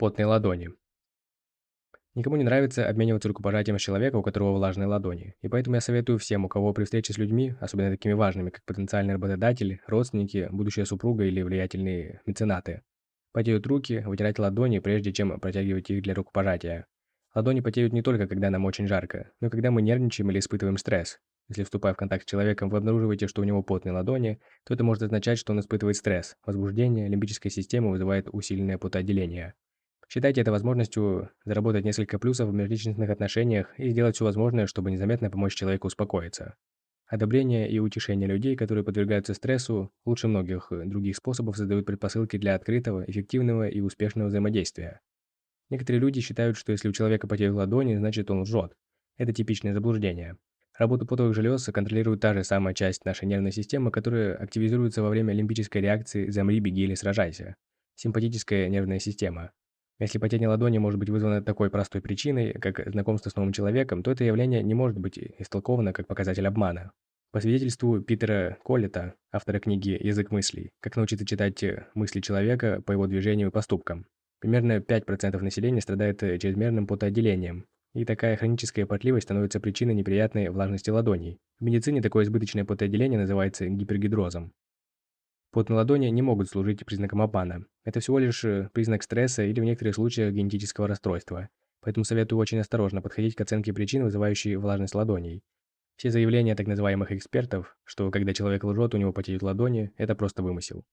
Потные ладони. Никому не нравится обмениваться рукопожатием с человеком, у которого влажные ладони. И поэтому я советую всем, у кого при встрече с людьми, особенно такими важными, как потенциальный работодатель, родственники, будущая супруга или влиятельные меценаты, потеют руки, вытирать ладони, прежде чем протягивать их для рукопожатия. Ладони потеют не только, когда нам очень жарко, но и когда мы нервничаем или испытываем стресс. Если вступая в контакт с человеком, вы обнаруживаете, что у него потные ладони, то это может означать, что он испытывает стресс, возбуждение, лимбическая система вызывает усиленное потоотделение. Считайте это возможностью заработать несколько плюсов в межличностных отношениях и сделать все возможное, чтобы незаметно помочь человеку успокоиться. Одобрение и утешение людей, которые подвергаются стрессу, лучше многих других способов создают предпосылки для открытого, эффективного и успешного взаимодействия. Некоторые люди считают, что если у человека потеют ладони, значит он лжет. Это типичное заблуждение. Работу потовых желез контролирует та же самая часть нашей нервной системы, которая активизируется во время лимбической реакции «замри, беги или сражайся» – симпатическая нервная система. Если потение ладони может быть вызвано такой простой причиной, как знакомство с новым человеком, то это явление не может быть истолковано как показатель обмана. По свидетельству Питера Коллета, автора книги «Язык мыслей. Как научиться читать мысли человека по его движениям и поступкам», примерно 5% населения страдает чрезмерным потоотделением, и такая хроническая потливость становится причиной неприятной влажности ладоней. В медицине такое избыточное потоотделение называется гипергидрозом. Пот на ладони не могут служить признаком обмана. Это всего лишь э, признак стресса или в некоторых случаях генетического расстройства. Поэтому советую очень осторожно подходить к оценке причин, вызывающей влажность ладоней. Все заявления так называемых экспертов, что когда человек лжет, у него потеют ладони, это просто вымысел.